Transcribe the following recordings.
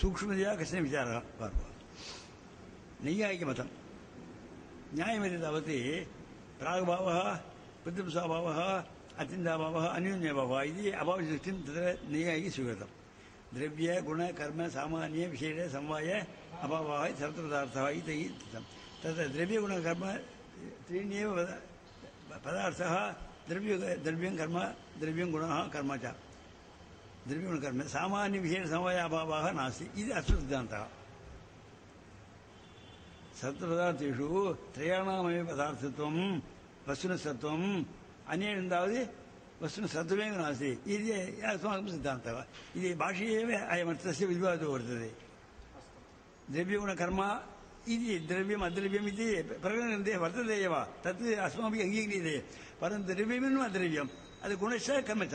सूक्ष्मतया कश्चन विचारः पार्वः नैयायिकमतं न्यायमिति तावत् प्राग्भावः प्रतिंसाभावः अत्यन्ताभावः अन्योन्यभावः इति अभावदृष्टिं तत्र नैयायिकी स्वीकृतं द्रव्यगुणकर्म सामान्यविशेष समवाय अभावः इति सर्वपदार्थः इति तत्र द्रव्यगुणकर्म त्रीण्येव पदार्थः द्रव्य द्रव्यं कर्म द्रव्यं गुणः कर्म च द्रव्यगुणकर्मे सामान्यविशेषसमवायाभावः नास्ति इति अश्वसिद्धान्तः சத்துவதார்த்தேஷு திரையாணாமய பதார்த்தத்துவம் வஸ்துன சத்துவம் அந்நியந்தாவது வஸ்துன சத்துவே நாஸ்தி இது அஸ்மாக்கம் சித்தாந்தவ இது பாஷையேव அயமர்த்தस्य விவாதோ वर्तते द्रव्यगुणकर्मा इति द्रव्यम् अद्रव्यम् इति प्रकरणग्रन्थे वर्तते एव तत् अस्माभिः अङ्गीक्रियते परन्तु द्रव्यमेव अद्रव्यम् अद् गुणश्च कर्मच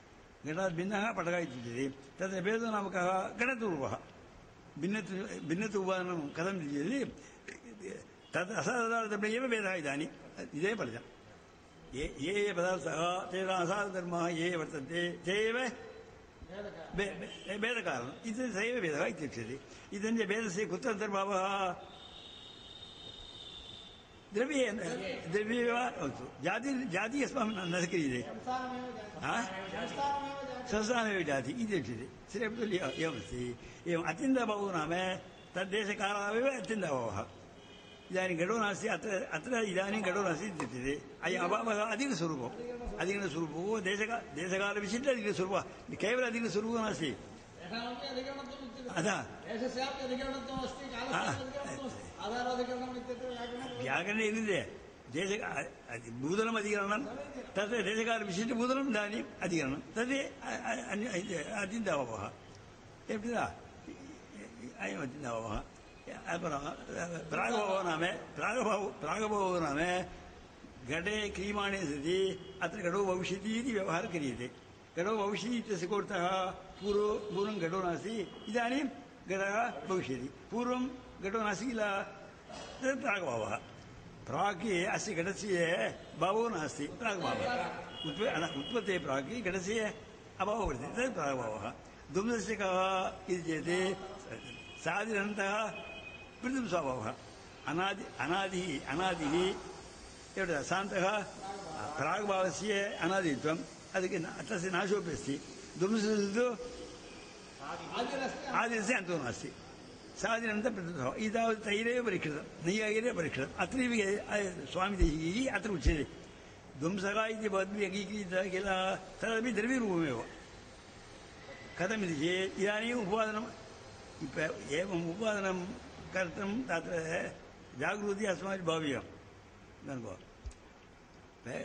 घटात् भिन्नः पटकः इत्युच्यते तत्र भेदनामकः घटतुर्वः भिन्नतु भिन्नत्व उपादानं कथम् इति चेत् तद् असाधारणधर्मे एव भेदः इदानीम् इदेव फलितम् ये ये ये पदार्थाः तेषाम् असाधारणधर्माः ये वर्तन्ते ते एव भेदकारणम् इति स एव भेदः इत्युच्यते इदञ्च च भेदस्य कुत्र अन्तर्भावः ದ್ರವ್ಯೇನ ದ್ರವ್ಯವ ಹೌದು ಜಾತಿ ಜಾತಿ ಅಸ್ಮಾನ್ ನದಕರಿದೆ ಸಂಸ್ಥಾನವೇ ಜಾತಿ ಇದು ಹೇಳ್ತಿದೆ ಶ್ರೀಪದಲ್ಲಿ ಏಮಸ್ತಿ ಏವಂ ಅತ್ಯಂತ ಬಹು ನಾಮ ತದ್ದೇಶಕಾಲಾವೇವ ಅತ್ಯಂತ ಅಭಾವಃ ಇದಾನಿಂ ಗಡೋ ನಾಸ್ತಿ ಅತ್ರ ಅತ್ರ ಇದಾನಿಂ ಗಡೋ ನಾಸ್ತಿ ಇತ್ಯುಚ್ಯತೆ ಅಯ ಅಭಾವಃ ಅಧಿಕಸ್ವರೂಪಂ ಅಧಿಕಸ್ವರೂಪವು ದೇಶಕ ದೇಶಕಾಲವಿಶಿಷ್ಟ ಅಧಿಕಸ್ವರೂಪः ಕೇವಲ ಅಧಿಕಸ್ವರೂಪो नास्ति قالو เนี่ย دیگر মত করতে আদা এসে সব দিকের মত আসতে চালসে সংজ্ঞাস হতে আদা রাজাকার মত করতে থাকে কেন এই দেশে ভূদল অধিকারন ততে রেগার বিশিষ্ট ভূদল দান অধিকারন ততে আদি দাওয়া এপটা আয়োজন দাওয়া আবরা বড় হওয়ার নামে праगबो праगबो নামে গড়ে কিমানি সৃতি আত্র গড় বংশীটিই ব্যবহার کریদে घटो भविष्य इत्यस्य कोऽर्थः पूर्व पूर्वं घटो नास्ति इदानीं घटः भविष्यति पूर्वं घटो नास्ति किल तत् प्राग्भावः प्राक् अस्य घटस्य भावो नास्ति प्राग्भावः उत्प उत्पत्तेः प्राक् घटस्य अभावः वर्तते तत् प्राग्भावः कः इति चेत् साधिरन्तः प्रथम स्वभावः अनादि अनादिः अनादिः एवं शान्तः प्राग्भावस्य अनादित्वं அதக நாதசே நாசோபேசி தும்சது ఆది அசன் தோசி சாதினந்த பிரததோ இத தைரே பரிகிரதம் நியாயரே பரிகிரதம் அதிரீவி சுவாமி தேகி ஈ அதறுச்சி தும்ச가 இதி பத்வேகி கிரத கேல தர்மி தர்வி ரூவே காதமி கே இயரி உபாதனம் இப்ப ஏவ உபாதனம் கர்த்தம் தத்ர ஜாக்ருதிய ஸ்மஜ்abhavிய நன்றி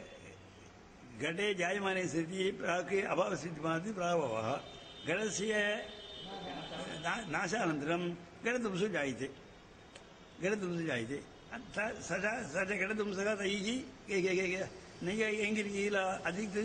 घटे जायमाने प्राक अभाव सति प्राक् अभावसिद्धिमाति प्राभवः घटस्य नाशानन्तरं घटध्वंसो जायते घटध्वंसो जायते स च घटध्वंसः तैः नैयायिकैला अधिकृत्य